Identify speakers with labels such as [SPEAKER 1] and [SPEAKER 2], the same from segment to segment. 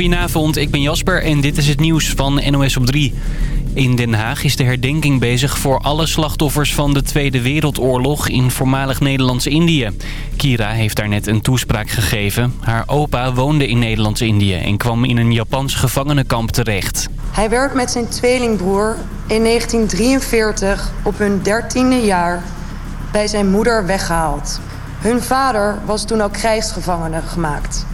[SPEAKER 1] Goedenavond, ik ben Jasper en dit is het nieuws van NOS op 3. In Den Haag is de herdenking bezig voor alle slachtoffers van de Tweede Wereldoorlog in voormalig Nederlands-Indië. Kira heeft daar net een toespraak gegeven. Haar opa woonde in Nederlands-Indië en kwam in een Japans gevangenenkamp terecht.
[SPEAKER 2] Hij werd met zijn tweelingbroer in 1943 op hun dertiende jaar bij zijn moeder weggehaald. Hun vader was toen ook krijgsgevangene gemaakt.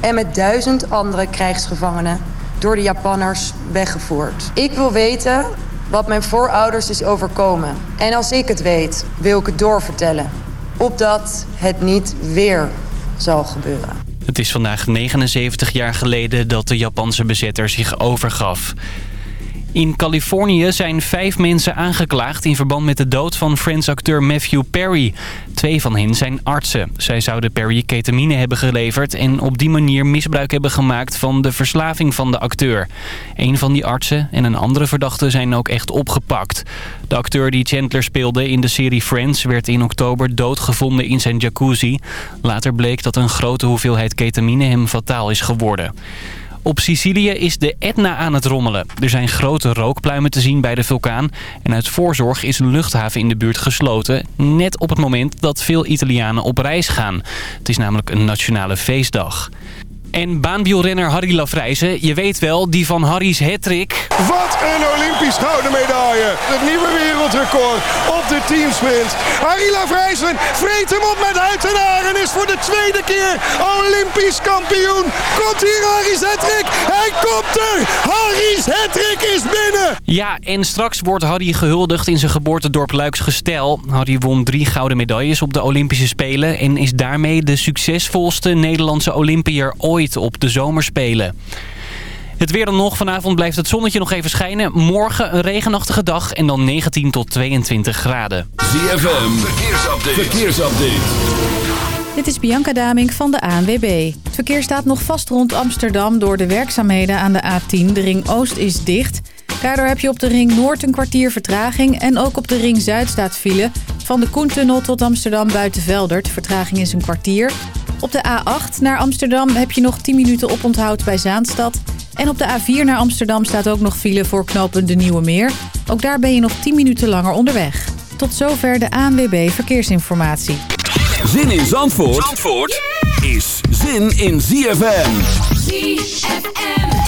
[SPEAKER 2] En met duizend andere krijgsgevangenen door de Japanners weggevoerd. Ik wil weten wat mijn voorouders is overkomen. En als ik het weet, wil ik het doorvertellen. Opdat het niet weer zal gebeuren.
[SPEAKER 1] Het is vandaag 79 jaar geleden dat de Japanse bezetter zich overgaf. In Californië zijn vijf mensen aangeklaagd in verband met de dood van Friends-acteur Matthew Perry. Twee van hen zijn artsen. Zij zouden Perry ketamine hebben geleverd en op die manier misbruik hebben gemaakt van de verslaving van de acteur. Een van die artsen en een andere verdachte zijn ook echt opgepakt. De acteur die Chandler speelde in de serie Friends werd in oktober doodgevonden in zijn jacuzzi. Later bleek dat een grote hoeveelheid ketamine hem fataal is geworden. Op Sicilië is de Etna aan het rommelen. Er zijn grote rookpluimen te zien bij de vulkaan. En uit voorzorg is een luchthaven in de buurt gesloten. Net op het moment dat veel Italianen op reis gaan. Het is namelijk een nationale feestdag. En baanbielrenner Harry Lafrijzen, je weet wel, die van Harry's hattrick.
[SPEAKER 3] Wat een Olympisch gouden medaille. Het nieuwe wereldrecord op de teamsprint. Harry Lafrijzen vreet hem op met huid en en is voor de tweede keer Olympisch kampioen. Komt hier Harry's hattrick? Hij komt er! Harry's hattrick is binnen!
[SPEAKER 1] Ja, en straks wordt Harry gehuldigd in zijn geboortedorp Luiksgestel. Harry won drie gouden medailles op de Olympische Spelen... en is daarmee de succesvolste Nederlandse Olympiër ooit op de zomerspelen. Het weer dan nog. Vanavond blijft het zonnetje nog even schijnen. Morgen een regenachtige dag en dan 19 tot 22 graden.
[SPEAKER 4] ZFM, verkeersupdate. verkeersupdate.
[SPEAKER 5] Dit is Bianca Daming van de ANWB. Het verkeer staat nog vast rond Amsterdam door de werkzaamheden aan de A10. De ring Oost is dicht. Daardoor heb je op de ring Noord een kwartier vertraging. En ook op de ring Zuid staat file. Van de Koentunnel tot Amsterdam buiten Veldert. Vertraging is een kwartier. Op de A8 naar Amsterdam heb je nog 10 minuten oponthoud bij Zaanstad. En op de A4 naar Amsterdam staat ook nog file voor knooppunt De Nieuwe Meer. Ook daar ben je nog 10 minuten langer onderweg. Tot zover de ANWB Verkeersinformatie.
[SPEAKER 4] Zin in Zandvoort, Zandvoort is zin in ZFM.
[SPEAKER 6] ZFM.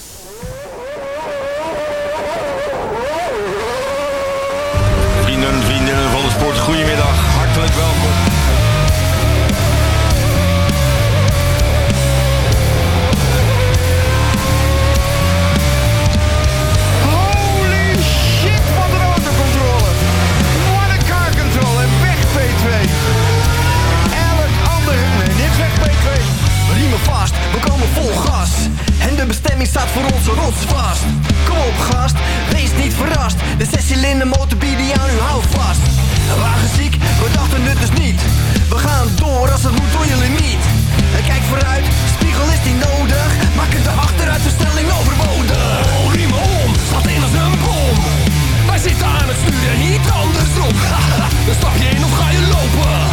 [SPEAKER 7] Vast, vol gas. En de bestemming staat voor ons rotsvast. Kom op gast, wees niet verrast. De zescilinder motor bieden aan u hou vast. Wagenziek, we dachten het dus niet. We gaan door als het moet door je limiet. En kijk vooruit, spiegel is niet nodig. Maak het de achteruitverstelling overbodig. Oh, riemen om, staat in als een bom. Wij zitten aan het stuur en niet andersom. Dan stap je in of ga je lopen.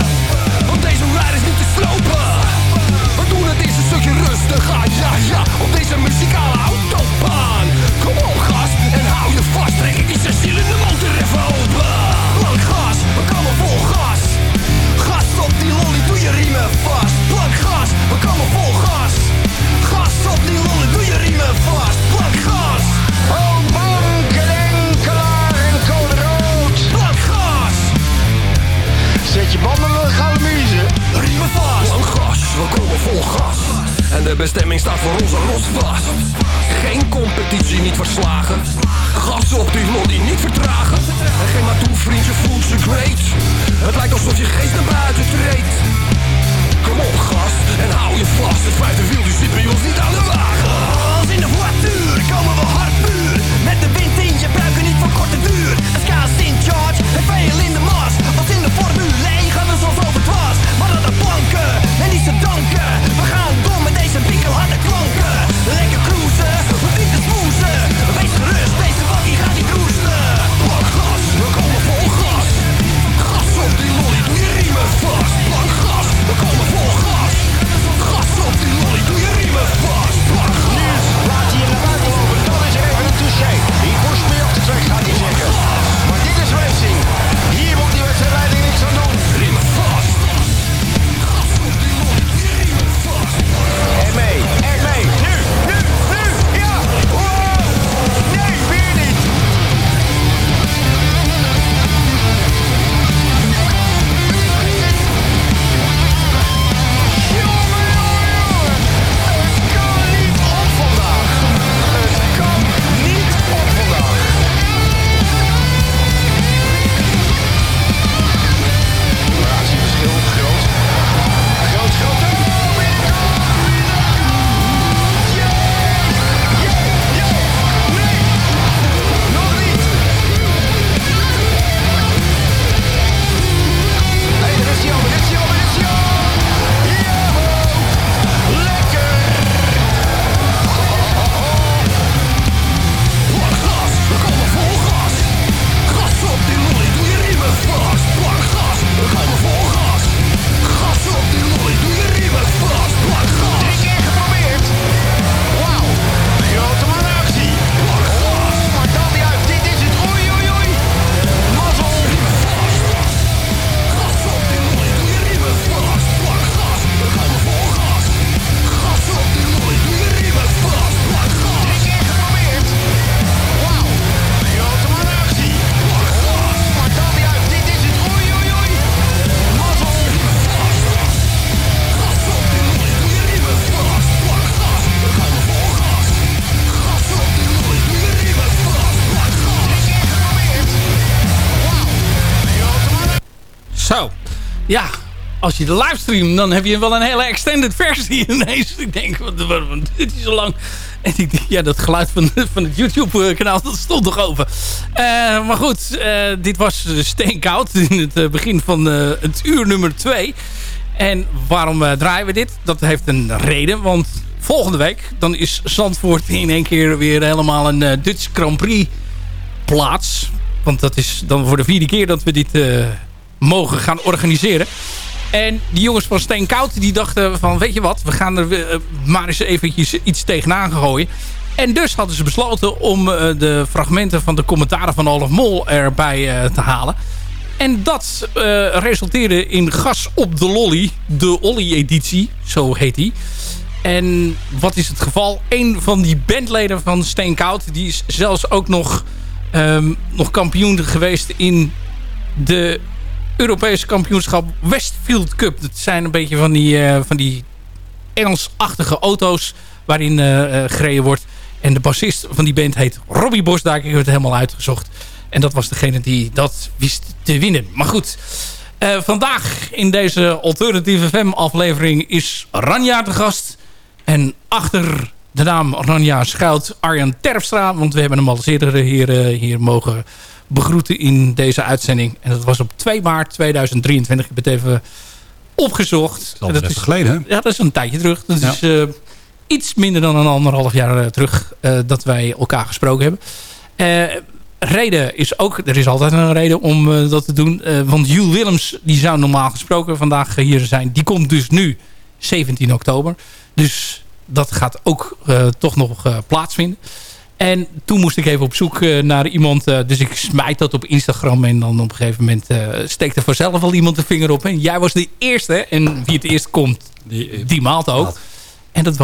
[SPEAKER 7] Als je de
[SPEAKER 8] livestream, dan heb je wel een hele extended versie ineens. Ik denk, wat, wat, wat duurt die zo lang? En ja, dat geluid van, van het YouTube-kanaal, dat stond toch open. Eh, maar goed, eh, dit was steenkoud in het eh, begin van het uur nummer 2. En waarom draaien we dit? Dat heeft een reden, want volgende week... dan is Zandvoort in één keer weer helemaal een Dutch Grand Prix plaats. Want dat is dan voor de vierde keer dat we dit mogen gaan organiseren. En die jongens van Steenkoud die dachten van... weet je wat, we gaan er eh, maar eens eventjes iets tegenaan gooien. En dus hadden ze besloten om eh, de fragmenten van de commentaren van Olaf Mol erbij eh, te halen. En dat resulteerde in Gas op de Lolly. De Olly-editie, zo heet die. En wat is het geval? Een van die bandleden van Steenkoud... die is zelfs ook nog, ehm, nog kampioen geweest in de Europese kampioenschap Westfield Cup. Dat zijn een beetje van die, eh, van die Engelsachtige auto's waarin eh, eh, gereden wordt. En de bassist van die band heet Robbie Bosdijk. Ik heb het helemaal uitgezocht. En dat was degene die dat wist te winnen. Maar goed, vandaag in deze Alternative FM aflevering is Ranja de gast. En achter de naam Ranja schuilt Arjan Terpstra. Want we hebben hem al eerder hier, hier mogen begroeten in deze uitzending. En dat was op 2 maart 2023. Ik heb het even opgezocht. En
[SPEAKER 9] best even geleden, hè?
[SPEAKER 8] Ja, dat is een tijdje terug. Dat
[SPEAKER 9] Ja.
[SPEAKER 8] is eh, iets minder dan een anderhalf jaar eh, terug eh, dat wij elkaar gesproken hebben. Reden is ook, er is altijd een reden om dat te doen. Want Jules Willems, die zou normaal gesproken vandaag hier zijn. Die komt dus nu 17 oktober. Dus dat gaat ook toch nog plaatsvinden. En toen moest ik even op zoek eh, naar iemand. eh, dus ik smijt dat op Instagram. En dan op een gegeven moment eh, steekt er vanzelf al iemand de vinger op. En jij was de eerste. En wie het eerst komt, die, maalt ook. En dat,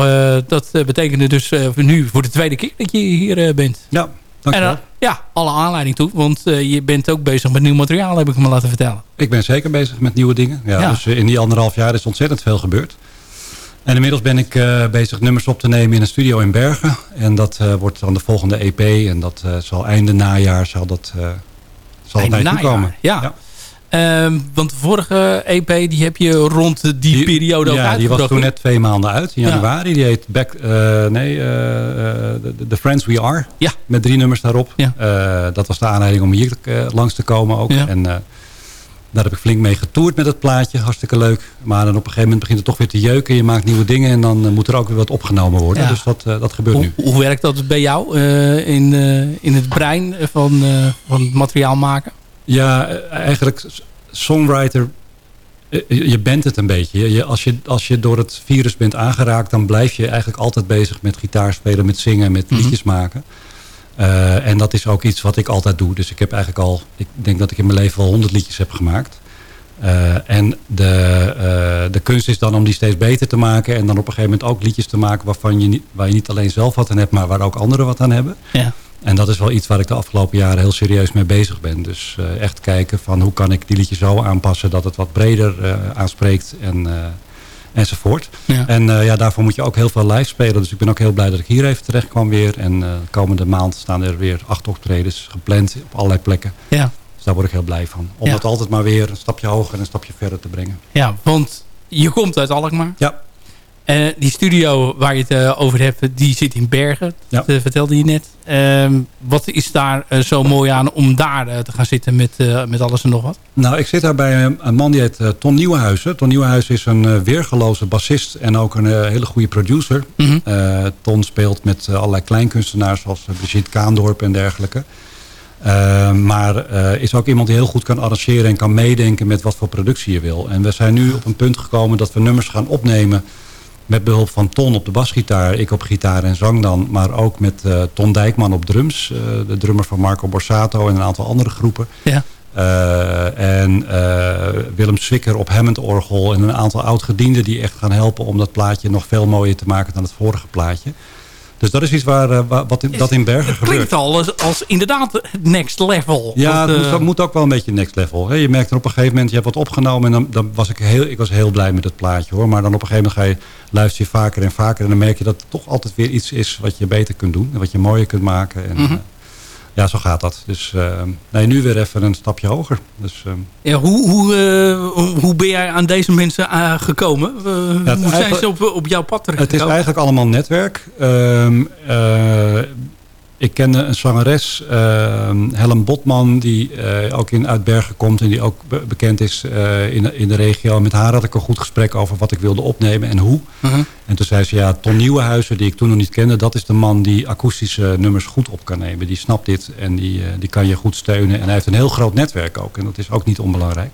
[SPEAKER 8] dat betekende dus nu voor de tweede keer dat je hier bent.
[SPEAKER 9] Ja, dankjewel.
[SPEAKER 8] eh, ja, alle aanleiding toe. Want je bent ook bezig met nieuw materiaal, heb ik me laten vertellen.
[SPEAKER 9] Ik ben zeker bezig met nieuwe dingen. Ja,
[SPEAKER 8] Ja.
[SPEAKER 9] Dus in die anderhalf jaar is ontzettend veel gebeurd. En inmiddels ben ik eh, bezig nummers op te nemen in een studio in Bergen. En dat eh, wordt dan de volgende EP. En dat eh, zal einde najaar zal dat, zal
[SPEAKER 8] Einde najaar,
[SPEAKER 9] komen.
[SPEAKER 8] ja. Ehm, want de vorige EP die heb je rond die, periode ook
[SPEAKER 9] Ja, die was toen net twee maanden uit. In
[SPEAKER 8] Ja.
[SPEAKER 9] januari. Die heet Back, nee, the, The Friends We Are.
[SPEAKER 8] Ja.
[SPEAKER 9] Met drie nummers daarop.
[SPEAKER 8] Ja.
[SPEAKER 9] Dat was de aanleiding om hier langs te komen ook.
[SPEAKER 8] Ja.
[SPEAKER 9] En daar heb ik flink mee getoerd met het plaatje. Hartstikke leuk. Maar dan op een gegeven moment begint het toch weer te jeuken. Je maakt nieuwe dingen en dan eh, moet er ook weer wat opgenomen worden.
[SPEAKER 8] Ja.
[SPEAKER 9] Dus dat, eh, dat gebeurt
[SPEAKER 8] Hoe,
[SPEAKER 9] nu.
[SPEAKER 8] hoe werkt dat bij jou eh, in, in het brein van, van het materiaal maken?
[SPEAKER 9] Ja, eigenlijk songwriter, je bent het een beetje. Je- Je, als, je, als je door het virus bent aangeraakt, dan blijf je eigenlijk altijd bezig met gitaar spelen, met zingen, met
[SPEAKER 8] Mhm.
[SPEAKER 9] liedjes maken. Eh, en dat is ook iets wat ik altijd doe. Dus ik heb eigenlijk al, ik denk dat ik in mijn leven wel honderd liedjes heb gemaakt. Eh, en de, eh, de kunst is dan om die steeds beter te maken. En dan op een gegeven moment ook liedjes te maken waarvan je niet, waar je niet alleen zelf wat aan hebt, maar waar ook anderen wat aan hebben.
[SPEAKER 8] Ja.
[SPEAKER 9] En dat is wel iets waar ik de afgelopen jaren heel serieus mee bezig ben. Dus echt kijken van hoe kan ik die liedjes zo aanpassen dat het wat breder aanspreekt en, enzovoort.
[SPEAKER 8] Ja.
[SPEAKER 9] En eh, ja, daarvoor moet je ook heel veel live spelen. Dus ik ben ook heel blij dat ik hier even terecht kwam weer. En eh, komende maand staan er weer acht optredens gepland op allerlei plekken.
[SPEAKER 8] Ja.
[SPEAKER 9] Dus daar word ik heel blij van. Om
[SPEAKER 8] Ja.
[SPEAKER 9] dat altijd maar weer een stapje hoger en een stapje verder te brengen.
[SPEAKER 8] ja, want je komt uit Alkmaar.
[SPEAKER 9] Ja.
[SPEAKER 8] Eh, die studio waar je het eh, over hebt, die zit in Bergen. Dat eh, vertelde je net. Ehm, wat is daar zo mooi aan om daar te gaan zitten met, met alles en nog wat?
[SPEAKER 9] Nou, ik zit daar bij een- man die heet Ton Nieuwenhuizen. Ton Nieuwenhuizen is een weergeloze bassist en ook een hele goede producer.
[SPEAKER 8] Mhm.
[SPEAKER 9] Ton speelt met allerlei kleinkunstenaars zoals Brigitte Kaandorp en dergelijke. Maar is ook iemand die heel goed kan arrangeren en kan meedenken met wat voor productie je wil. En we zijn nu op een punt gekomen dat we nummers gaan opnemen met behulp van Ton op de basgitaar, ik op gitaar en zang dan. Maar ook met eh, Ton Dijkman op drums, eh, de drummer van Marco Borsato en een aantal andere groepen.
[SPEAKER 8] Ja.
[SPEAKER 9] Eh, en Willem Zwicker op Hammond-orgel en een aantal oud-gedienden die echt gaan helpen om dat plaatje nog veel mooier te maken dan het vorige plaatje. Dus dat is iets waar, eh, wa- wat in, dat in Bergen
[SPEAKER 8] Het
[SPEAKER 9] gebeurt.
[SPEAKER 8] klinkt al als, als inderdaad het next level.
[SPEAKER 9] Ja, het moet,
[SPEAKER 8] eh,
[SPEAKER 9] dat moet ook wel een beetje next level. Hè. Je merkt er op een gegeven moment, je hebt wat opgenomen... en dan, dan was ik, heel, ik was heel blij met het plaatje. hoor. Maar dan op een gegeven moment ga je luister je vaker en vaker... en dan merk je dat het toch altijd weer iets is wat je beter kunt doen... en wat je mooier kunt maken. En,
[SPEAKER 8] Mhm.
[SPEAKER 9] eh, Ja, zo gaat dat. Dus uh, nee, nu weer even een stapje hoger. Dus, uh,
[SPEAKER 8] ja, hoe, hoe, uh, hoe ben jij aan deze mensen gekomen? Ja, hoe zijn ze op, op jouw pad
[SPEAKER 9] Het is eigenlijk allemaal netwerk. Ik kende een zangeres, Helen Botman, die ook in Uitbergen komt en die ook be bekend is in, in de regio. Met haar had ik een goed gesprek over wat ik wilde opnemen en hoe. -huh. En toen zei ze, ja, Ton Nieuwenhuizen, die ik toen nog niet kende... dat is de man die akoestische nummers goed op kan nemen. Die snapt dit en die, die kan je goed steunen. En hij heeft een heel groot netwerk ook. En dat is ook niet onbelangrijk.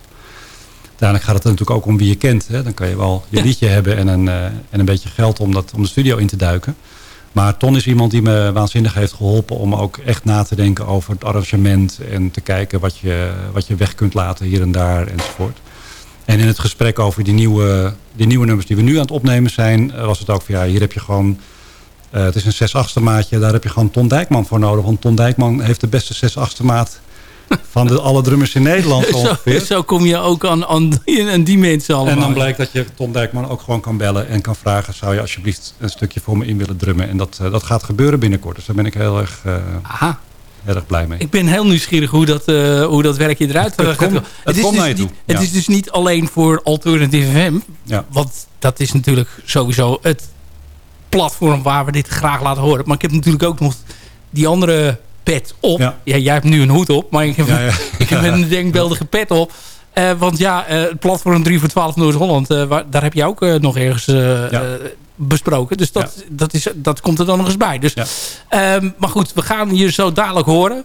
[SPEAKER 9] Uiteindelijk gaat het natuurlijk ook om wie je kent. Hè? Dan kan je wel je ja. liedje hebben en een, en een beetje geld om, dat, om de studio in te duiken. Maar Ton is iemand die me waanzinnig heeft geholpen... om ook echt na te denken over het arrangement... en te kijken wat je, wat je weg kunt laten hier en daar enzovoort. En in het gesprek over die nieuwe, die nieuwe nummers die we nu aan het opnemen zijn... was het ook van ja, hier heb je gewoon... Uh, het is een 6 8 maatje, daar heb je gewoon Ton Dijkman voor nodig. Want Ton Dijkman heeft de beste 6 8 maat van de, alle drummers in Nederland
[SPEAKER 8] zo, zo, kom je ook aan, aan, die, aan die mensen allemaal.
[SPEAKER 9] En dan blijkt dat je Ton Dijkman ook gewoon kan bellen en kan vragen... zou je alsjeblieft een stukje voor me in willen drummen? En dat, uh, dat gaat gebeuren binnenkort. Dus daar ben ik heel erg... Uh,
[SPEAKER 8] Aha
[SPEAKER 9] erg blij mee.
[SPEAKER 8] Ik ben heel nieuwsgierig hoe dat, uh, hoe dat werkje eruit
[SPEAKER 9] het
[SPEAKER 8] gaat.
[SPEAKER 9] het, het is, dus
[SPEAKER 8] niet, ja. het is dus niet alleen voor Alternative FM.
[SPEAKER 9] Ja.
[SPEAKER 8] Want dat is natuurlijk sowieso het platform waar we dit graag laten horen. Maar ik heb natuurlijk ook nog die andere pet op. Ja. ja jij hebt nu een hoed op, maar ik heb, ik heb een denkbeeldige pet op. Uh, want ja, uh, het platform 3 voor 12 Noord-Holland, daar heb je ook nog ergens besproken. Dus dat, dat, is, dat komt er dan nog eens bij. Dus, um, maar goed, we gaan je zo dadelijk horen.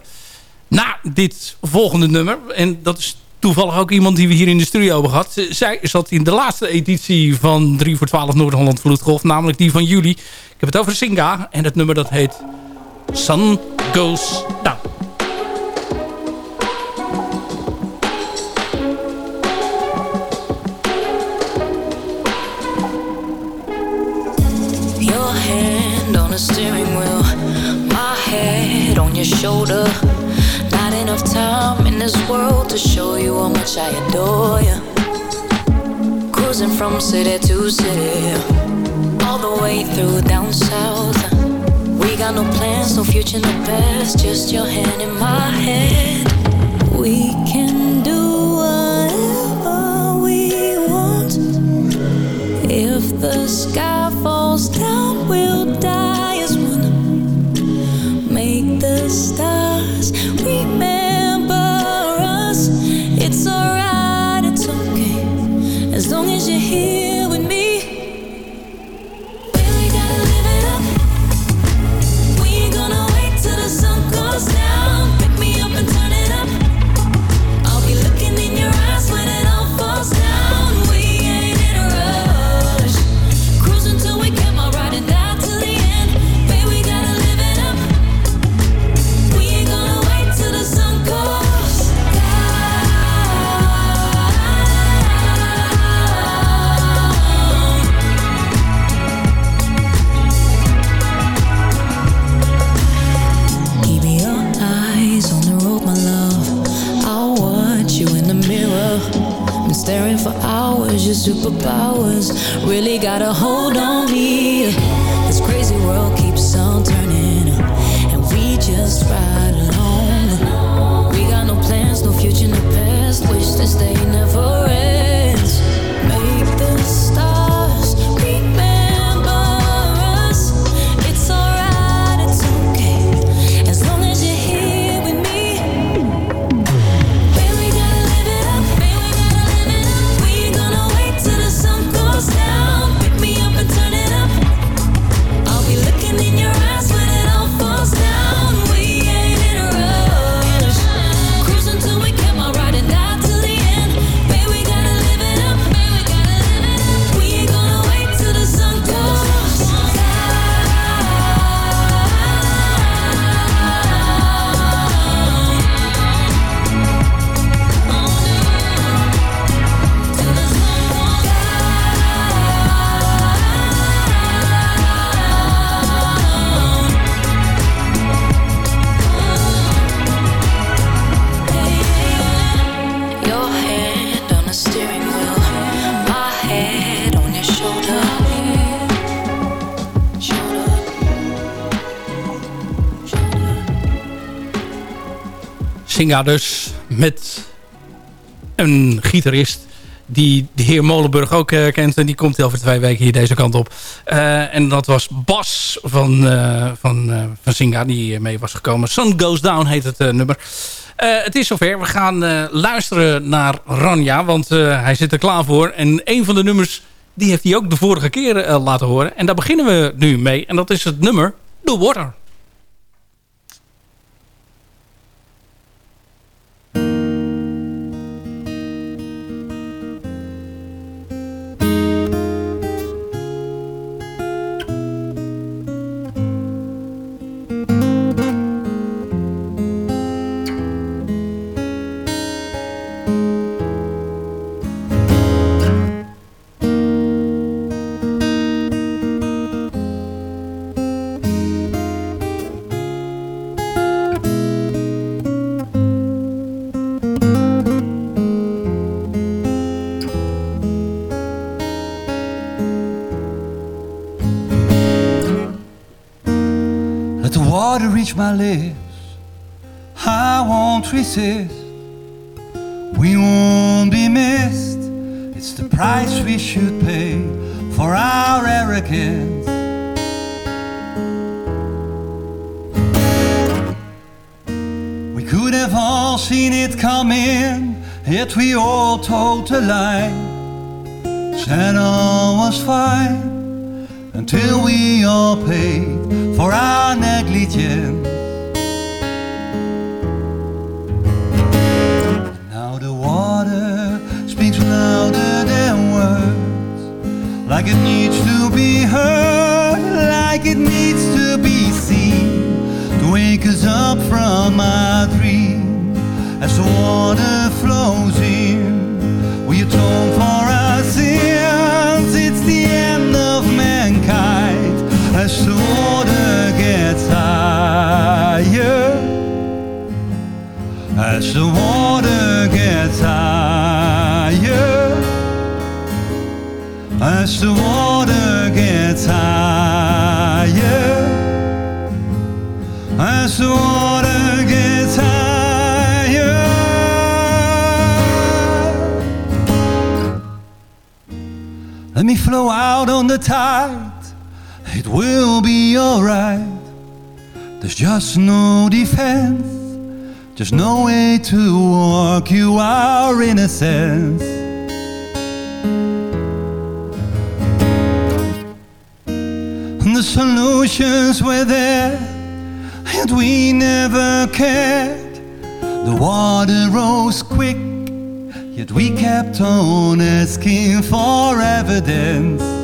[SPEAKER 8] Na dit volgende nummer. En dat is toevallig ook iemand die we hier in de studio hebben gehad. Zij zat in de laatste editie van 3 voor 12 Noord-Holland Vloedgolf. Namelijk die van juli. Ik heb het over Singa. En het nummer dat heet Sun Goes Down.
[SPEAKER 10] Your hand on the steering wheel, my head on your shoulder. Not enough time in this world to show you how much I adore you. Cruising from city to city, all the way through down south. We got no plans, no future, no past, just your hand in my head. We can do whatever we want. If the sky falls down, we'll die. As one. Make the stars we us.
[SPEAKER 8] Singa dus. Met een gitarist die de heer Molenburg ook uh, kent. En die komt over twee weken hier deze kant op. Uh, en dat was Bas van, uh, van, van Singa die mee was gekomen. Sun Goes Down heet het nummer. het is zover. We gaan luisteren naar Ranja. Want hij zit er klaar voor. En een van de nummers die heeft hij ook de vorige keer laten horen. En daar beginnen we nu mee. En dat is het nummer The Water.
[SPEAKER 11] My lips, I won't resist. We won't be missed. It's the price we should pay for our arrogance. We could have all seen it coming, yet we all told a lie. Said all was fine until we all paid for our negligence. Now the water speaks louder than words, like it needs to be heard, like it needs to be seen, to wake us up from our dream as the water flows in. We atone for mankind as the water gets higher. As the water gets higher. As the water gets higher. As the water gets higher. Let me flow out on the tide it will be alright. There's just no defense, just no way to walk you our innocence. And the solutions were there, and we never cared. The water rose quick, yet we kept on asking for evidence.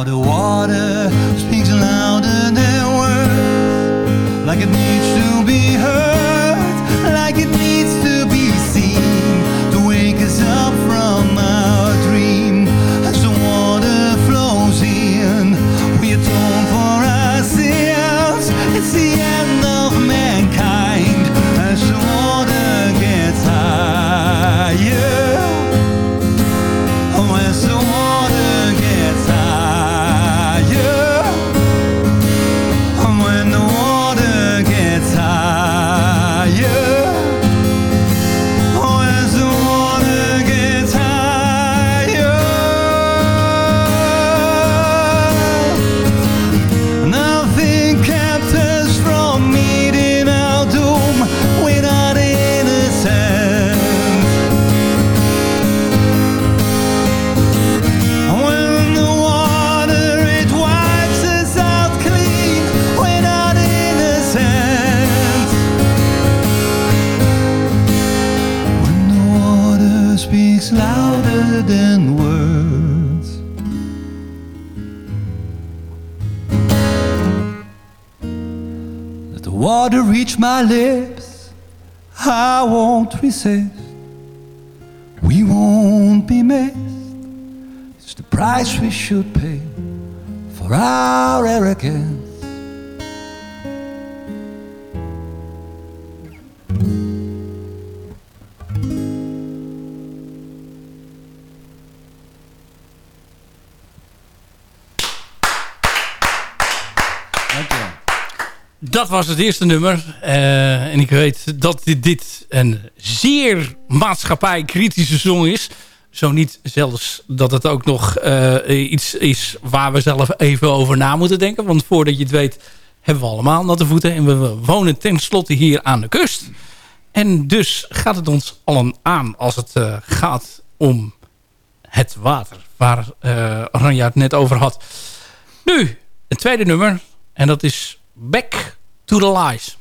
[SPEAKER 11] Now the water speaks louder than words, like it needs to be heard, like it needs dat was het eerste nummer. Eh, en ik weet dat dit, dit een zeer maatschappijkritische song is. Zo niet zelfs dat het ook nog eh, iets is waar we zelf even over na moeten denken. Want voordat je het weet hebben we allemaal natte voeten. En we wonen tenslotte hier aan de kust. En dus gaat het ons allen aan als het uh, gaat om het water. Waar uh, Ranja het net over had. Nu, het tweede nummer. En dat is Back to the Lies.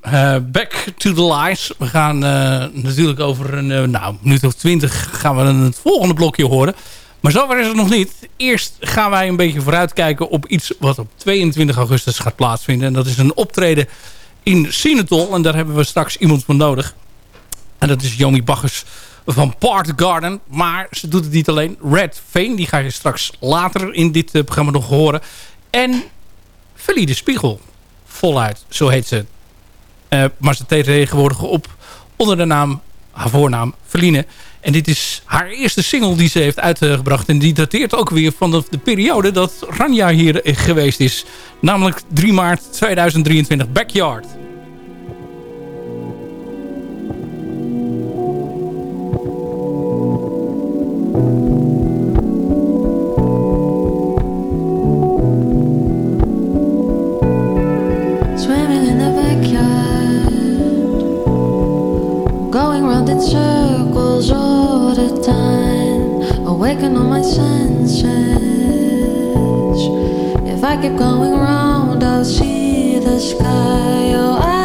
[SPEAKER 11] Eh, back to the Lies. We gaan eh, natuurlijk over een eh, nou, minuut of twintig gaan we het volgende blokje horen. Maar zover is het nog niet. Eerst gaan wij een beetje vooruitkijken op iets wat op 22 augustus gaat plaatsvinden. En dat is een optreden in Sinatol. En daar hebben we straks iemand voor nodig. En dat is Jomi Baggers van Part Garden. Maar ze doet het niet alleen. Red Veen, die ga je straks later in dit programma nog horen. En Verlie de Spiegel. Voluit, zo heet ze. Eh, maar ze treedt tegenwoordig op onder de naam, haar voornaam, Verline.
[SPEAKER 8] En dit is haar eerste single die ze heeft uitgebracht. En die dateert ook weer van de, de periode dat Ranja hier geweest is. Namelijk 3 maart 2023, Backyard.
[SPEAKER 12] Awaken all my senses. If I keep going round, I'll see the sky. Oh, I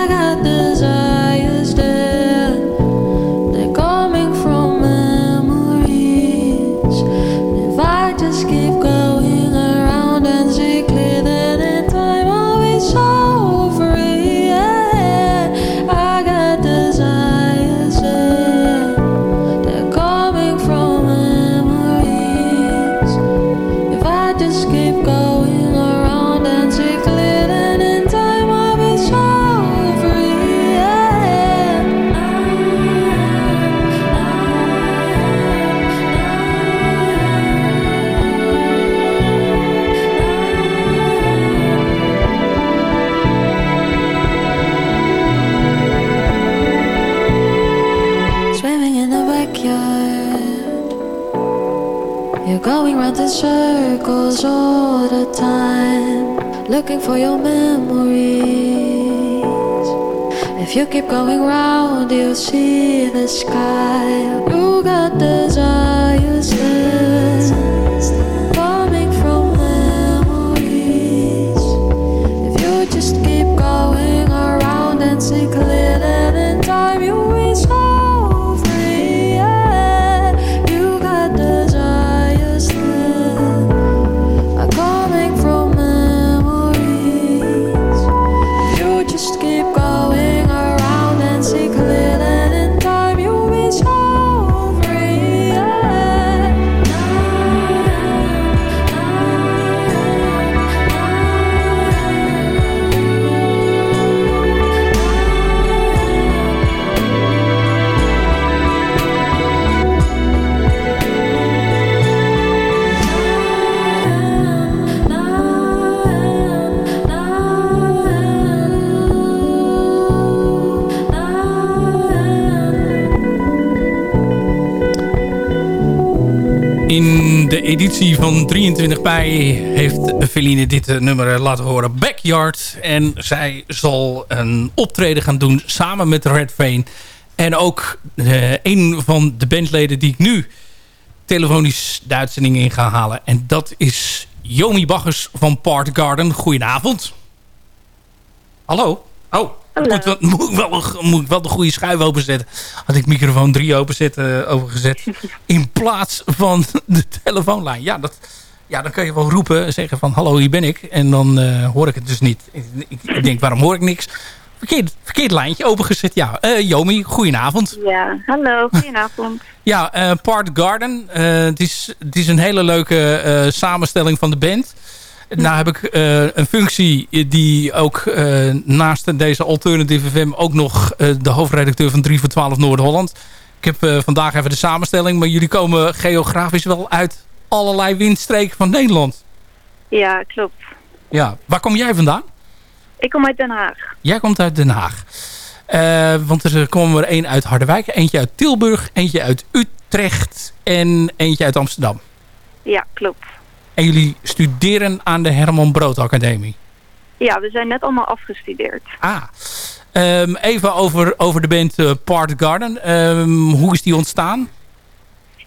[SPEAKER 12] You're going round in circles all the time, looking for your memories. If you keep going round, you'll see the sky. You got desires
[SPEAKER 8] van 23 mei heeft Feline dit eh, nummer laten horen. Backyard. En zij zal een optreden gaan doen samen met Red Vane. En ook eh, een van de bandleden die ik nu telefonisch de in ga halen. En dat is Jomi Baggers van Part Garden. Goedenavond. Hallo. Oh, Moet, wel, moet, ik wel, moet ik wel de goede schuif openzetten. Had ik microfoon 3 openzet, uh, overgezet. in plaats van de telefoonlijn. Ja, dat, ja, dan kun je wel roepen. Zeggen van hallo, hier ben ik. En dan uh, hoor ik het dus niet. Ik, ik, denk, waarom hoor ik niks? Verkeerd, verkeerd lijntje opengezet. Ja, uh, Jomi, goedenavond.
[SPEAKER 13] Ja, hallo, goedenavond.
[SPEAKER 8] ja, Part Garden. het, is, het is een hele leuke samenstelling van de band. Nou heb ik uh, een functie die ook uh, naast deze Alternative FM ook nog uh, de hoofdredacteur van 3 voor 12 Noord-Holland. Ik heb vandaag even de samenstelling, maar jullie komen geografisch wel uit allerlei windstreken van Nederland.
[SPEAKER 13] Ja, klopt.
[SPEAKER 8] Ja, waar kom jij vandaan?
[SPEAKER 13] Ik kom uit Den Haag.
[SPEAKER 8] Jij komt uit Den Haag. want er komen er één uit Harderwijk, eentje uit Tilburg, eentje uit Utrecht en eentje uit Amsterdam.
[SPEAKER 13] Ja, klopt.
[SPEAKER 8] En jullie studeren aan de Herman Brood Academie?
[SPEAKER 13] Ja, we zijn net allemaal afgestudeerd.
[SPEAKER 8] Ah, um, even over, over de band uh, Part Garden. Um, hoe is die ontstaan?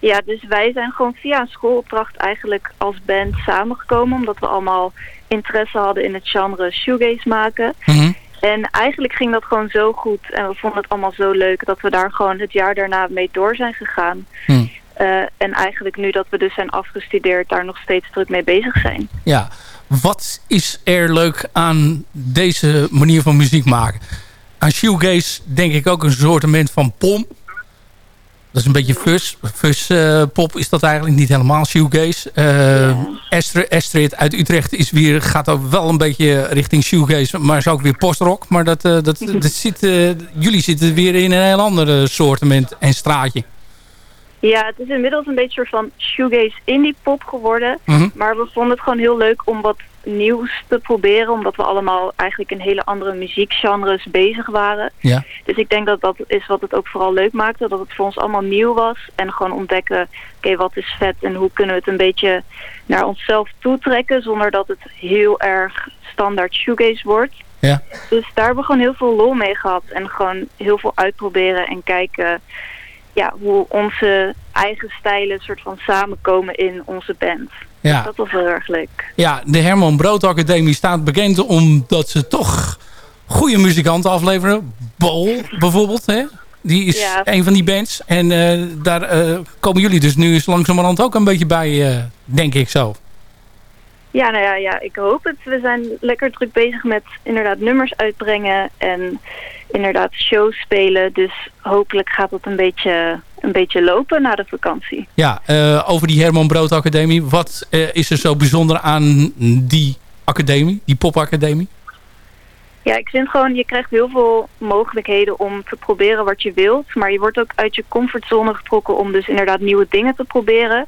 [SPEAKER 13] Ja, dus wij zijn gewoon via een schoolopdracht eigenlijk als band samengekomen. Omdat we allemaal interesse hadden in het genre shoegaze maken. Mm -hmm. En eigenlijk ging dat gewoon zo goed. En we vonden het allemaal zo leuk dat we daar gewoon het jaar daarna mee door zijn gegaan. Mm. Uh, en eigenlijk nu dat we dus zijn afgestudeerd... daar nog steeds druk mee bezig zijn.
[SPEAKER 8] Ja, wat is er leuk aan deze manier van muziek maken? Aan shoegaze denk ik ook een soort van pom. Dat is een beetje fuzz. Fuzz uh, pop is dat eigenlijk niet helemaal shoegaze. Uh, ja. Astrid, Astrid uit Utrecht is weer, gaat ook wel een beetje richting shoegaze. Maar is ook weer postrock. Maar dat, dat, dat zit, jullie zitten weer in een heel ander soortement en straatje.
[SPEAKER 13] Ja, het is inmiddels een beetje een soort van shoegaze indie pop geworden.
[SPEAKER 8] Mhm.
[SPEAKER 13] Maar we vonden het gewoon heel leuk om wat nieuws te proberen. Omdat we allemaal eigenlijk in hele andere muziekgenres bezig waren.
[SPEAKER 8] Ja.
[SPEAKER 13] Dus ik denk dat dat is wat het ook vooral leuk maakte. Dat het voor ons allemaal nieuw was. En gewoon ontdekken, oké, wat is vet en hoe kunnen we het een beetje naar onszelf toetrekken. Zonder dat het heel erg standaard shoegaze wordt.
[SPEAKER 8] Ja.
[SPEAKER 13] Dus daar hebben we gewoon heel veel lol mee gehad. En gewoon heel veel uitproberen en kijken ja, hoe onze eigen stijlen soort van samenkomen in onze band.
[SPEAKER 8] Ja.
[SPEAKER 13] Dus dat was heel erg leuk.
[SPEAKER 8] Ja, de Herman Brood Academie staat bekend omdat ze toch goede muzikanten afleveren. Bol bijvoorbeeld, hè? Die is
[SPEAKER 13] Ja.
[SPEAKER 8] een van die bands. En eh, daar eh, komen jullie dus nu eens langzamerhand ook een beetje bij, eh, denk ik zo.
[SPEAKER 13] Ja, nou ja, ja, ik hoop het. We zijn lekker druk bezig met inderdaad nummers uitbrengen en inderdaad shows spelen. Dus hopelijk gaat het een beetje, een beetje lopen na de vakantie.
[SPEAKER 8] Ja, eh, over die Herman Brood Academie. Wat eh, is er zo bijzonder aan die academie, die popacademie?
[SPEAKER 13] Ja, ik vind gewoon, je krijgt heel veel mogelijkheden om te proberen wat je wilt. Maar je wordt ook uit je comfortzone getrokken om dus inderdaad nieuwe dingen te proberen.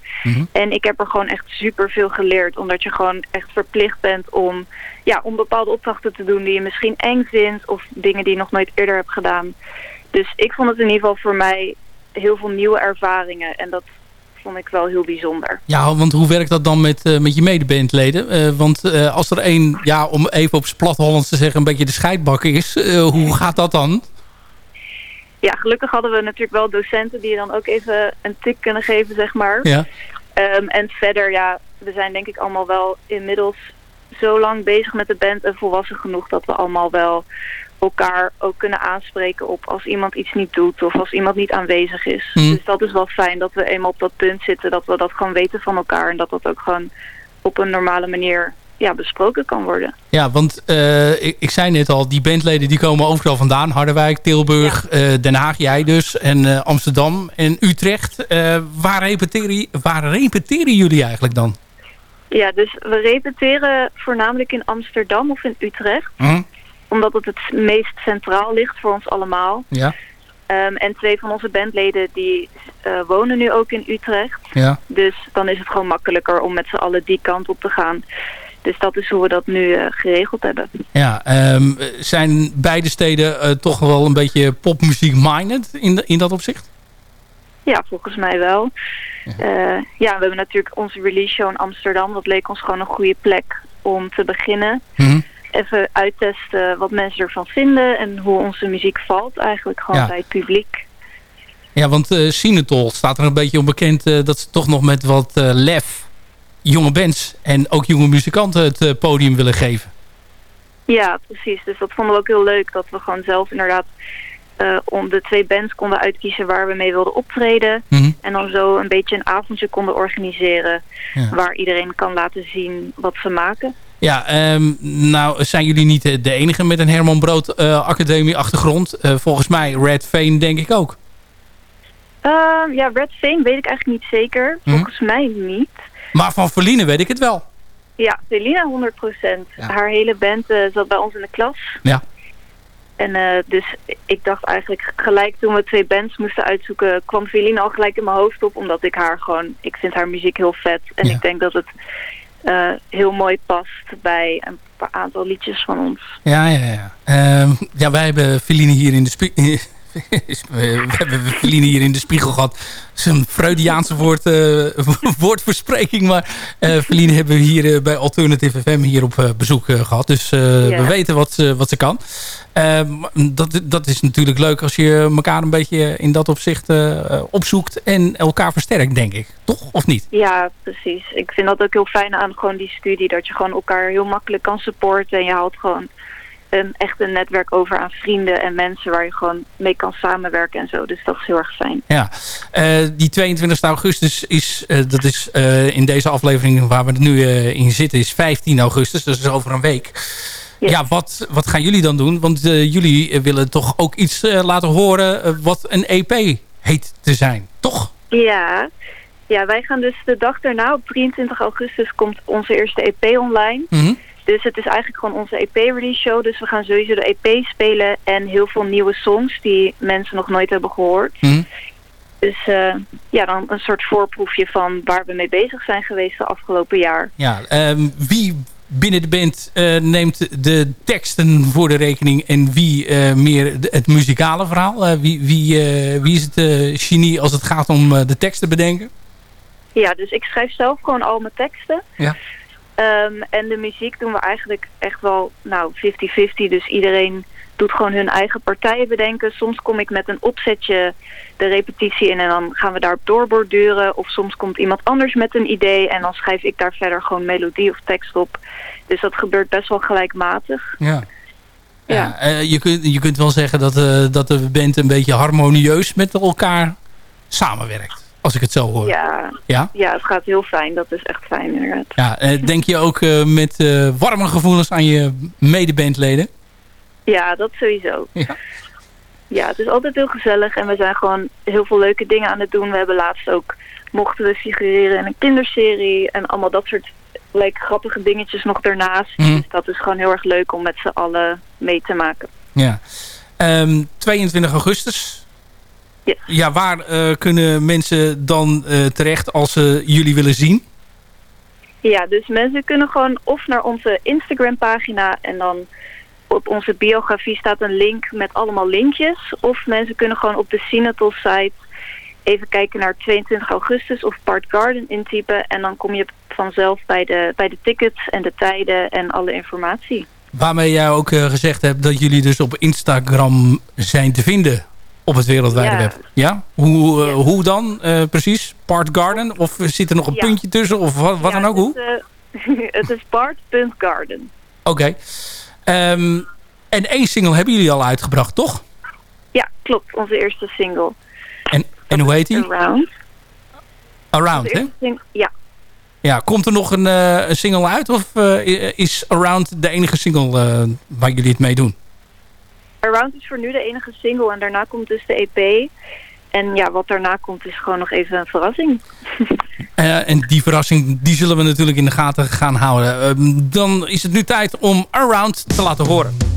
[SPEAKER 13] En ik heb er gewoon echt super veel geleerd. Omdat je gewoon echt verplicht bent om, ja, om bepaalde opdrachten te doen die je misschien eng vindt. Of dingen die je nog nooit eerder hebt gedaan. Dus ik vond het in ieder geval voor mij heel veel nieuwe ervaringen. En dat vond ik wel heel bijzonder.
[SPEAKER 8] Ja, want hoe werkt dat dan met, eh, met je medebandleden? Eh, want eh, als er één, ja, om even op zijn plat Hollands te zeggen, een beetje de scheidbak is. hoe gaat dat dan?
[SPEAKER 13] Ja, gelukkig hadden we natuurlijk wel docenten die je dan ook even een tik kunnen geven, zeg maar.
[SPEAKER 8] Ja.
[SPEAKER 13] Ehm, en verder, ja, we zijn denk ik allemaal wel inmiddels zo lang bezig met de band en volwassen genoeg dat we allemaal wel elkaar ook kunnen aanspreken op als iemand iets niet doet of als iemand niet aanwezig is.
[SPEAKER 8] Mhm.
[SPEAKER 13] Dus dat is wel fijn dat we eenmaal op dat punt zitten dat we dat gewoon weten van elkaar en dat dat ook gewoon op een normale manier ja, besproken kan worden.
[SPEAKER 8] Ja, want eh, ik, ik zei net al, die bandleden die komen overal vandaan. Harderwijk, Tilburg, eh, Den Haag, jij dus. En eh, Amsterdam en Utrecht. Waar, repeteren, waar repeteren jullie eigenlijk dan?
[SPEAKER 13] Ja, dus we repeteren voornamelijk in Amsterdam of in Utrecht.
[SPEAKER 8] Hm?
[SPEAKER 13] Omdat het het meest centraal ligt voor ons allemaal.
[SPEAKER 8] Ja,
[SPEAKER 13] Ehm, en twee van onze bandleden die eh, wonen nu ook in Utrecht.
[SPEAKER 8] ja.
[SPEAKER 13] Dus dan is het gewoon makkelijker om met z'n allen die kant op te gaan. Dus dat is hoe we dat nu eh, geregeld hebben.
[SPEAKER 8] ja ehm, zijn beide steden eh, toch wel een beetje popmuziek-minded in, in dat opzicht?
[SPEAKER 13] Ja, volgens mij wel. Ja. ja, we hebben natuurlijk onze release show in Amsterdam. Dat leek ons gewoon een goede plek om te beginnen.
[SPEAKER 8] Mhm.
[SPEAKER 13] Even uittesten wat mensen ervan vinden en hoe onze muziek valt eigenlijk gewoon
[SPEAKER 8] Ja.
[SPEAKER 13] bij het publiek.
[SPEAKER 8] Ja, want Sinatol staat er een beetje onbekend eh, dat ze toch nog met wat eh, lef jonge bands en ook jonge muzikanten het podium willen geven.
[SPEAKER 13] Ja, precies. Dus dat vonden we ook heel leuk. Dat we gewoon zelf inderdaad om de twee bands konden uitkiezen waar we mee wilden optreden.
[SPEAKER 8] Mhm.
[SPEAKER 13] En dan zo een beetje een avondje konden organiseren.
[SPEAKER 8] Ja.
[SPEAKER 13] Waar iedereen kan laten zien wat ze maken.
[SPEAKER 8] Ja, ehm, nou zijn jullie niet de enige met een Herman Brood eh, Academie achtergrond. Eh, volgens mij Red Veen denk ik ook.
[SPEAKER 13] Ehm, ja, Red Fame weet ik eigenlijk niet zeker.
[SPEAKER 8] Mhm.
[SPEAKER 13] Volgens mij niet.
[SPEAKER 8] Maar van Verline weet ik het wel.
[SPEAKER 13] Ja, Selina 100%. Haar hele band eh, zat bij ons in de klas.
[SPEAKER 8] Ja.
[SPEAKER 13] En dus ik dacht eigenlijk gelijk toen we twee bands moesten uitzoeken... kwam Felina al gelijk in mijn hoofd op. Omdat ik haar gewoon... Ik vind haar muziek heel vet. En ik denk dat het eh, heel mooi past bij een paar aantal liedjes van ons.
[SPEAKER 8] Ja, ja, ja. Ehm, ja, wij hebben Feline hier in de. we hebben Feline hier in de spiegel gehad. Dat is een Freudiaanse woord, eh, woordverspreking. Maar Feline hebben we hier eh, bij Alternative FM hier op bezoek eh, gehad. Dus
[SPEAKER 13] Ja.
[SPEAKER 8] we weten wat, ze- wat ze kan. Ehm, dat, dat is natuurlijk leuk als je elkaar een beetje in dat opzicht opzoekt. En elkaar versterkt, denk ik. Toch? Of niet?
[SPEAKER 13] Ja, precies. Ik vind dat ook heel fijn aan gewoon die studie. Dat je gewoon elkaar heel makkelijk kan supporten. En je haalt gewoon een, echt een netwerk over aan vrienden en mensen waar je gewoon mee kan samenwerken en zo. Dus dat is heel erg fijn.
[SPEAKER 8] Ja, Eh, die 22 augustus is, eh, dat is eh, in deze aflevering waar we nu in zitten, is 15 augustus. Dus dat is over een week. Ja, wat, wat gaan jullie dan doen? Want jullie willen toch ook iets laten horen wat een EP heet te zijn, toch?
[SPEAKER 13] Ja. ja, wij gaan dus de dag daarna, op 23 augustus, komt onze eerste EP online.
[SPEAKER 8] Mhm.
[SPEAKER 13] Dus het is eigenlijk gewoon onze EP-release show. Dus we gaan sowieso de EP spelen en heel veel nieuwe songs die mensen nog nooit hebben gehoord.
[SPEAKER 8] Mhm.
[SPEAKER 13] Dus eh, ja, dan een soort voorproefje van waar we mee bezig zijn geweest de afgelopen jaar.
[SPEAKER 8] Ja, ehm, wie binnen de band eh, neemt de teksten voor de rekening en wie eh, meer de- het muzikale verhaal? Wie, wie, wie is het genie als het gaat om de teksten bedenken?
[SPEAKER 13] Ja, dus ik schrijf zelf gewoon al mijn teksten.
[SPEAKER 8] Ja.
[SPEAKER 13] Ehm, en de muziek doen we eigenlijk echt wel, nou, 50-50. Dus iedereen doet gewoon hun eigen partijen bedenken. Soms kom ik met een opzetje de repetitie in en dan gaan we daarop doorborduren. Of soms komt iemand anders met een idee en dan schrijf ik daar verder gewoon melodie of tekst op. Dus dat gebeurt best wel gelijkmatig.
[SPEAKER 8] Ja. Ja, eh, je, kunt, je kunt wel zeggen dat, eh, dat de band een beetje harmonieus met elkaar samenwerkt. Als ik het zo hoor.
[SPEAKER 13] Ja,
[SPEAKER 8] Ja?
[SPEAKER 13] ja, het gaat heel fijn. Dat is echt fijn inderdaad.
[SPEAKER 8] Ja, eh, denk je ook eh, met eh, warme gevoelens aan je medebandleden?
[SPEAKER 13] Ja, dat sowieso.
[SPEAKER 8] Ja.
[SPEAKER 13] Ja, het is altijd heel gezellig en we zijn gewoon heel veel leuke dingen aan het doen. We hebben laatst ook, mochten we figureren in een kinderserie en allemaal dat soort like, grappige dingetjes nog daarnaast.
[SPEAKER 8] Mhm.
[SPEAKER 13] Dus dat is gewoon heel erg leuk om met z'n allen mee te maken.
[SPEAKER 8] Ja. Ehm, 22 augustus. Ja, waar eh, kunnen mensen dan eh, terecht als ze jullie willen zien?
[SPEAKER 13] Ja, dus mensen kunnen gewoon of naar onze Instagram pagina en dan op onze biografie staat een link met allemaal linkjes. Of mensen kunnen gewoon op de Sinatol site even kijken naar 22 augustus of Part Garden intypen. En dan kom je vanzelf bij de, bij de tickets en de tijden en alle informatie.
[SPEAKER 8] Waarmee jij ook eh, gezegd hebt dat jullie dus op Instagram zijn te vinden op het wereldwijde
[SPEAKER 13] Ja.
[SPEAKER 8] web. Ja? Hoe, eh, hoe dan eh, precies? Part Garden? Of zit er nog een
[SPEAKER 13] Ja.
[SPEAKER 8] puntje tussen? Of wat, wat
[SPEAKER 13] Ja,
[SPEAKER 8] dan ook? Hoe?
[SPEAKER 13] Het is, eh, het is part.garden.
[SPEAKER 8] Oké. Ehm, en één single hebben jullie al uitgebracht, toch?
[SPEAKER 13] Ja, klopt. Onze eerste single.
[SPEAKER 8] En, en hoe heet die?
[SPEAKER 13] Around.
[SPEAKER 8] Around, hè?
[SPEAKER 13] ja.
[SPEAKER 8] Ja, komt er nog een, eh, een single uit? Of is Around de enige single waar jullie het mee doen?
[SPEAKER 13] Around is voor nu de enige single en daarna komt dus de EP. En ja, wat daarna komt is gewoon nog even een verrassing.
[SPEAKER 8] En die verrassing die zullen we natuurlijk in de gaten gaan houden. Ehm, dan is het nu tijd om Around te laten horen.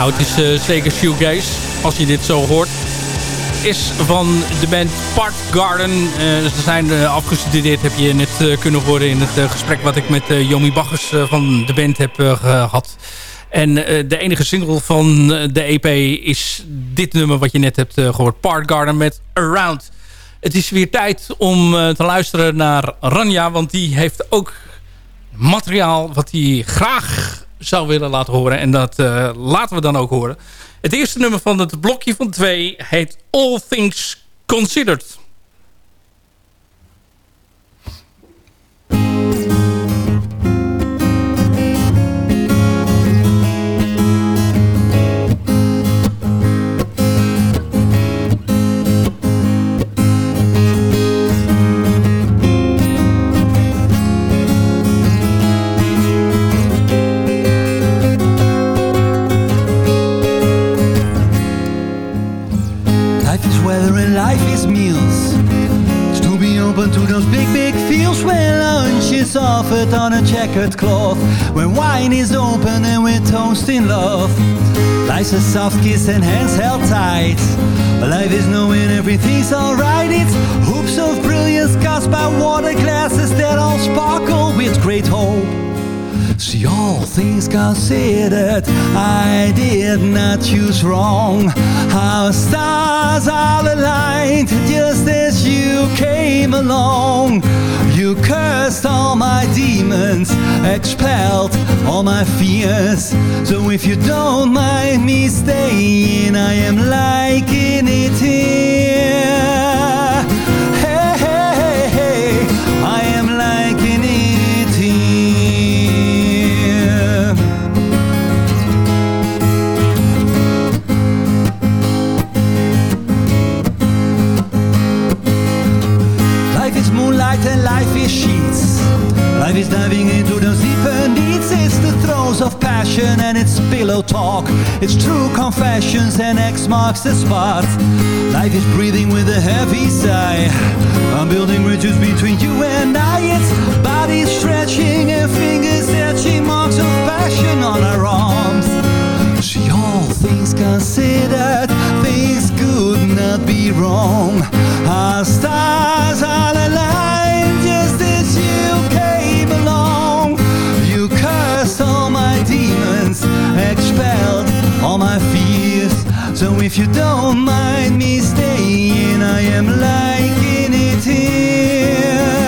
[SPEAKER 8] Nou, het is eh, zeker shoegaze, als je dit zo hoort. Is van de band Part Garden. Eh, ze zijn eh, afgestudeerd, heb je net kunnen horen in het gesprek wat ik met Jomi Baggers van de band heb eh, gehad. En de enige single van de EP is dit nummer wat je net hebt eh, gehoord. Part Garden met Around. Het is weer tijd om te luisteren naar Ranja, want die heeft ook materiaal wat hij graag zou willen laten horen. En dat eh, laten we dan ook horen. Het eerste nummer van het blokje van twee heet All Things Considered.
[SPEAKER 11] Where lunch is offered on a checkered cloth, where wine is open and we're toasting love. Life's a soft kiss and hands held tight. Life is knowing everything's alright. It's hoops of brilliance cast by water glasses that all sparkle with great hope. See all things considered, I did not choose wrong. Our stars are aligned just as you came along. You cursed all my demons, expelled all my fears. So if you don't mind me staying, I am liking it here. Life is diving into those deeper needs. It's the throes of passion and it's pillow talk. It's true confessions and X marks the spot. Life is breathing with a heavy sigh. I'm building bridges between you and I. It's body stretching and fingers etching marks of passion on our arms. See all things considered, things could not be wrong. Our stars are aligned expelled all my fears. So if you don't mind me staying, I am liking it here.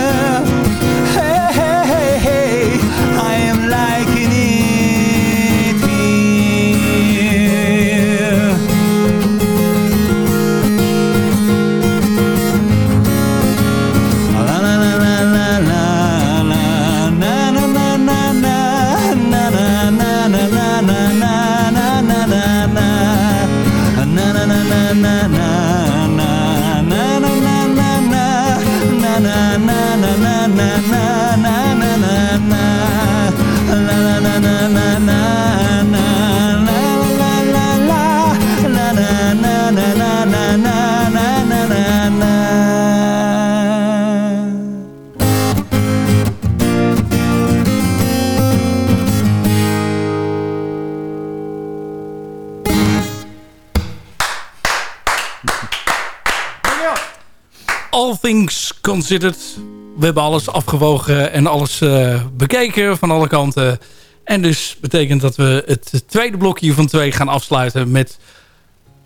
[SPEAKER 8] Considered. We hebben alles afgewogen en alles eh, bekeken van alle kanten. En dus betekent dat we het tweede blokje van twee gaan afsluiten met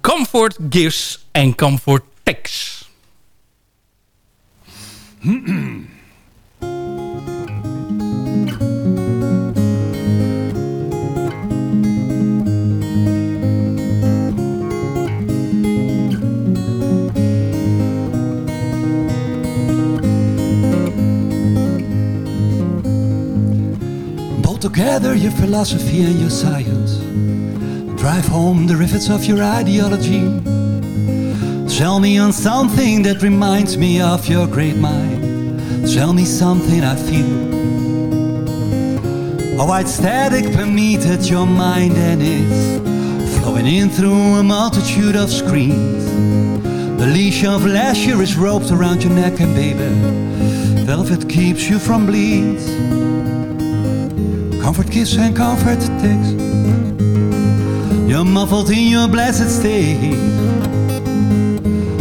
[SPEAKER 8] Comfort Gifts en Comfort Tex.
[SPEAKER 11] together your philosophy and your science. Drive home the rivets of your ideology. Sell me on something that reminds me of your great mind. Sell me something I feel. A white static permeated your mind and it's flowing in through a multitude of screens. The leash of leisure is roped around your neck and baby, velvet keeps you from bleeds. Comfort gives and comfort takes. You're muffled in your blessed state.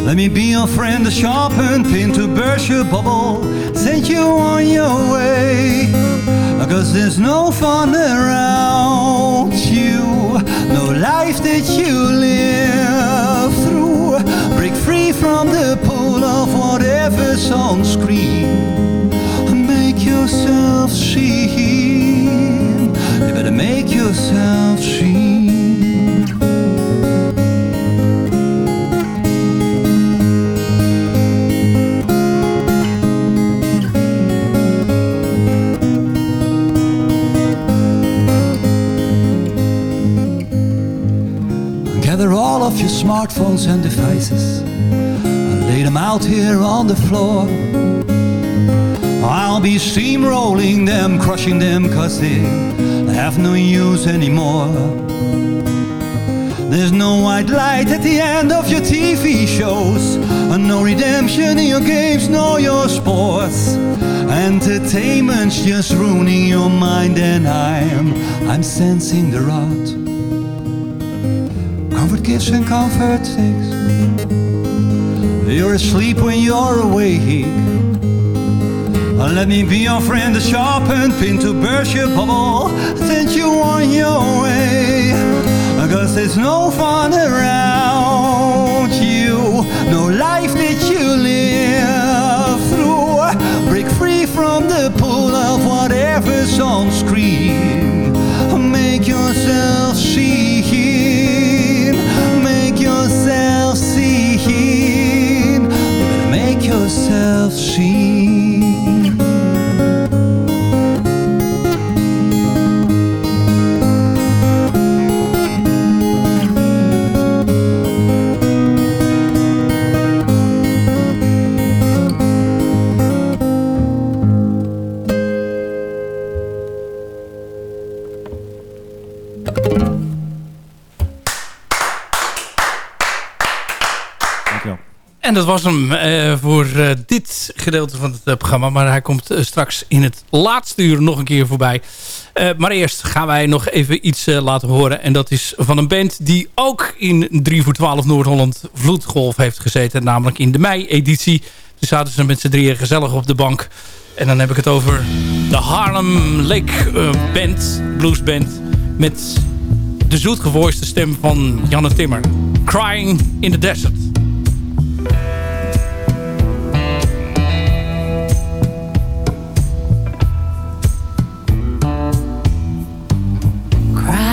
[SPEAKER 11] Let me be your friend, a sharpened pin to burst your bubble, send you on your way. Cause there's no fun around you, no life that you live through. Break free from the pull of whatever's on screen. Make yourself seen. Smartphones and devices and lay them out here on the floor. I'll be steamrolling them, crushing them, cause they have no use anymore. There's no white light at the end of your TV shows, and no redemption in your games nor your sports. Entertainment's just ruining your mind, and I'm, I'm sensing the rot. Gifts and comfort takes. You're asleep when you're awake. Uh, Let me be your friend, a sharpened pin to burst your bubble, send you on your way. Cause there's no fun around you, no life that you live through. Break free from the pull of whatever's on screen. Make yourself seen, herself zien. Dankjewel.
[SPEAKER 8] En dat was hem eh, voor eh, dit gedeelte van het eh, programma. Maar hij komt straks in het laatste uur nog een keer voorbij. Maar eerst gaan wij nog even iets laten horen. En dat is van een band die ook in 3 voor 12 Noord-Holland Vloedgolf heeft gezeten. Namelijk in de mei-editie. Toen zaten ze met z'n drieën gezellig op de bank. En dan heb ik het over de Harlem Lake Band, bluesband. Met de zoetgevoiste stem van Janne Timmer. Crying in the Desert.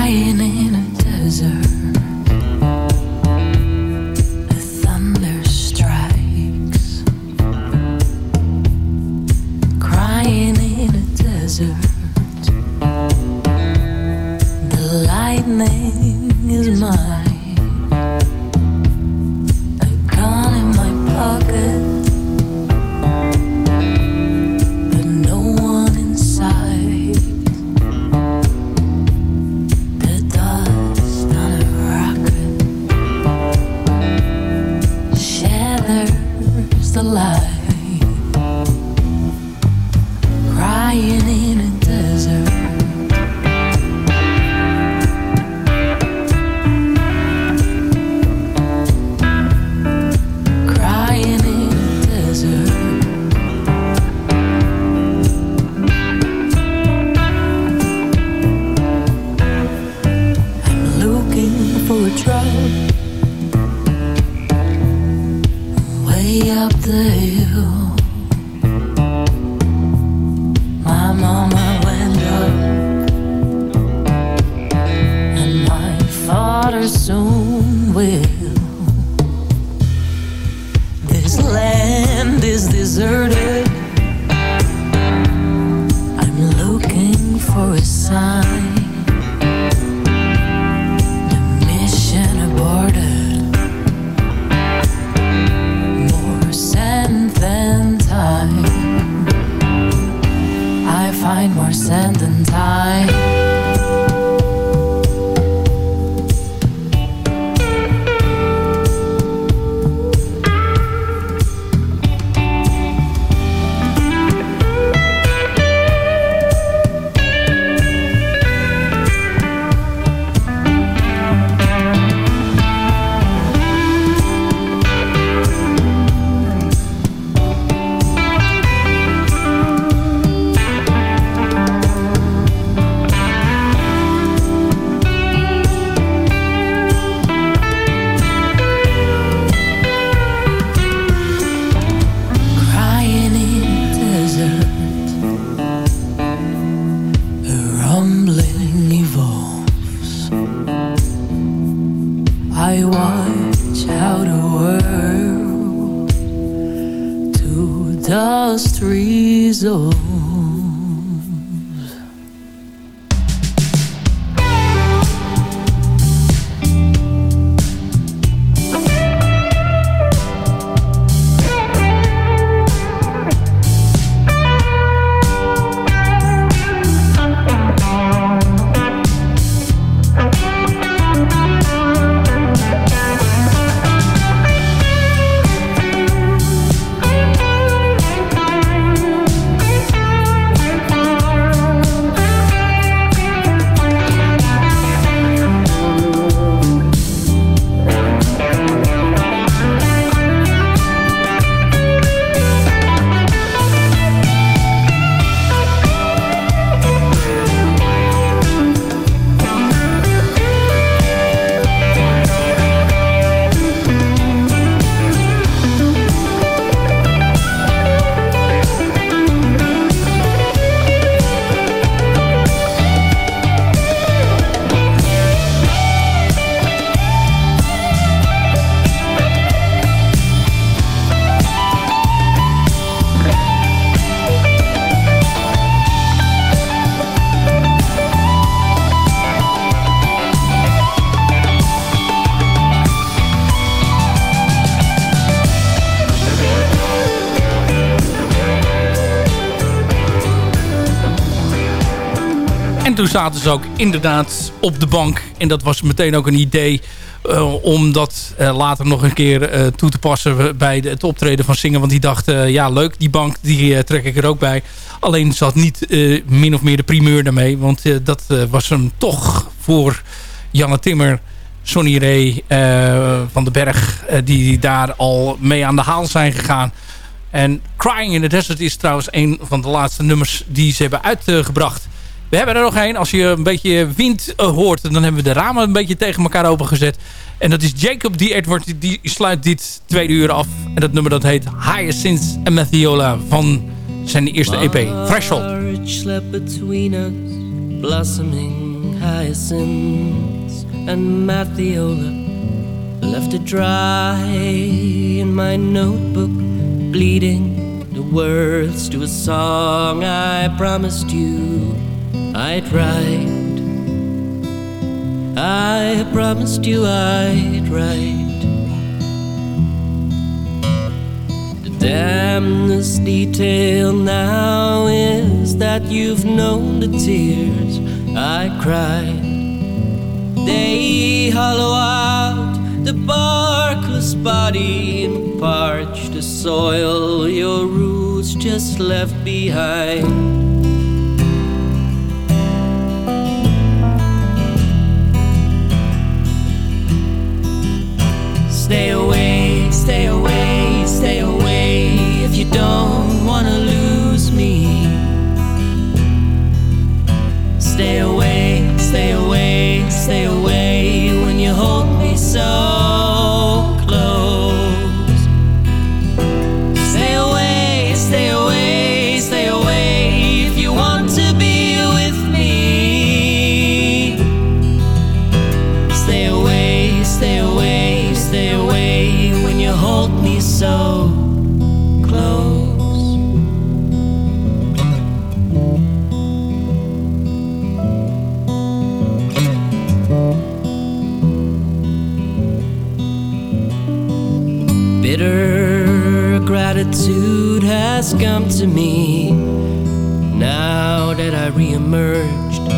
[SPEAKER 10] Crying in a desert. The thunder strikes. Crying in a desert. The lightning is mine.
[SPEAKER 8] Zaten ze ook inderdaad op de bank. En dat was meteen ook een idee uh, om dat uh, later nog een keer uh, toe te passen bij het optreden van Zingen. Want die dacht, ja leuk, die bank die trek ik er ook bij. Alleen zat niet min of meer de primeur daarmee. Want dat was hem toch voor Janne Timmer, Sonny Ray van den Berg... die daar al mee aan de haal zijn gegaan. En Crying in the Desert is trouwens een van de laatste nummers die ze hebben uitgebracht. We hebben er nog één. Als je een beetje wind uh, hoort, dan hebben we de ramen een beetje tegen elkaar opengezet. En dat is Jacob D. Edward. Die sluit dit tweede uur af. En dat nummer dat heet Hyacinth en Mathiola van zijn eerste EP. Threshold.
[SPEAKER 14] hyacinths and. Left it dry in my notebook, bleeding the words to a song I promised you. I'd write. I promised you I'd write. The damnedest detail now is that you've known the tears I cried. They hollow out the barkless body and parch the soil your roots just left behind. Stay away, stay away, stay away if you don't want to lose me. Stay away, stay away, stay away when you hold me so has come to me now that I reemerged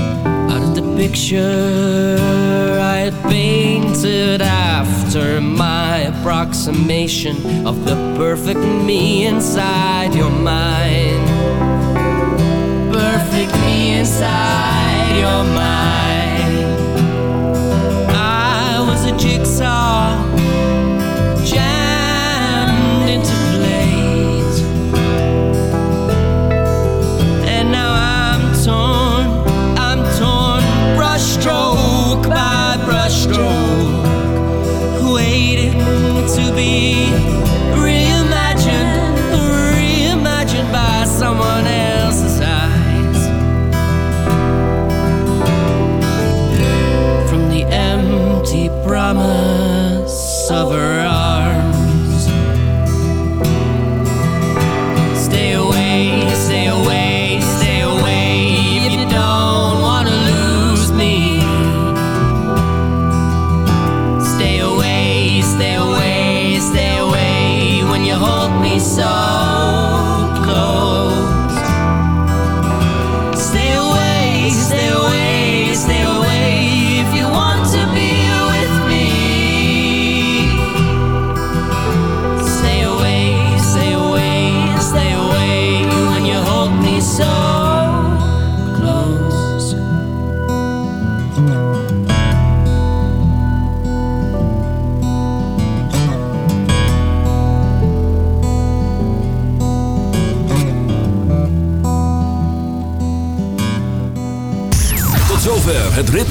[SPEAKER 14] out of the picture I had painted after my approximation of the perfect me inside your mind. Perfect me inside your mind. I was a jigsaw
[SPEAKER 4] suffer.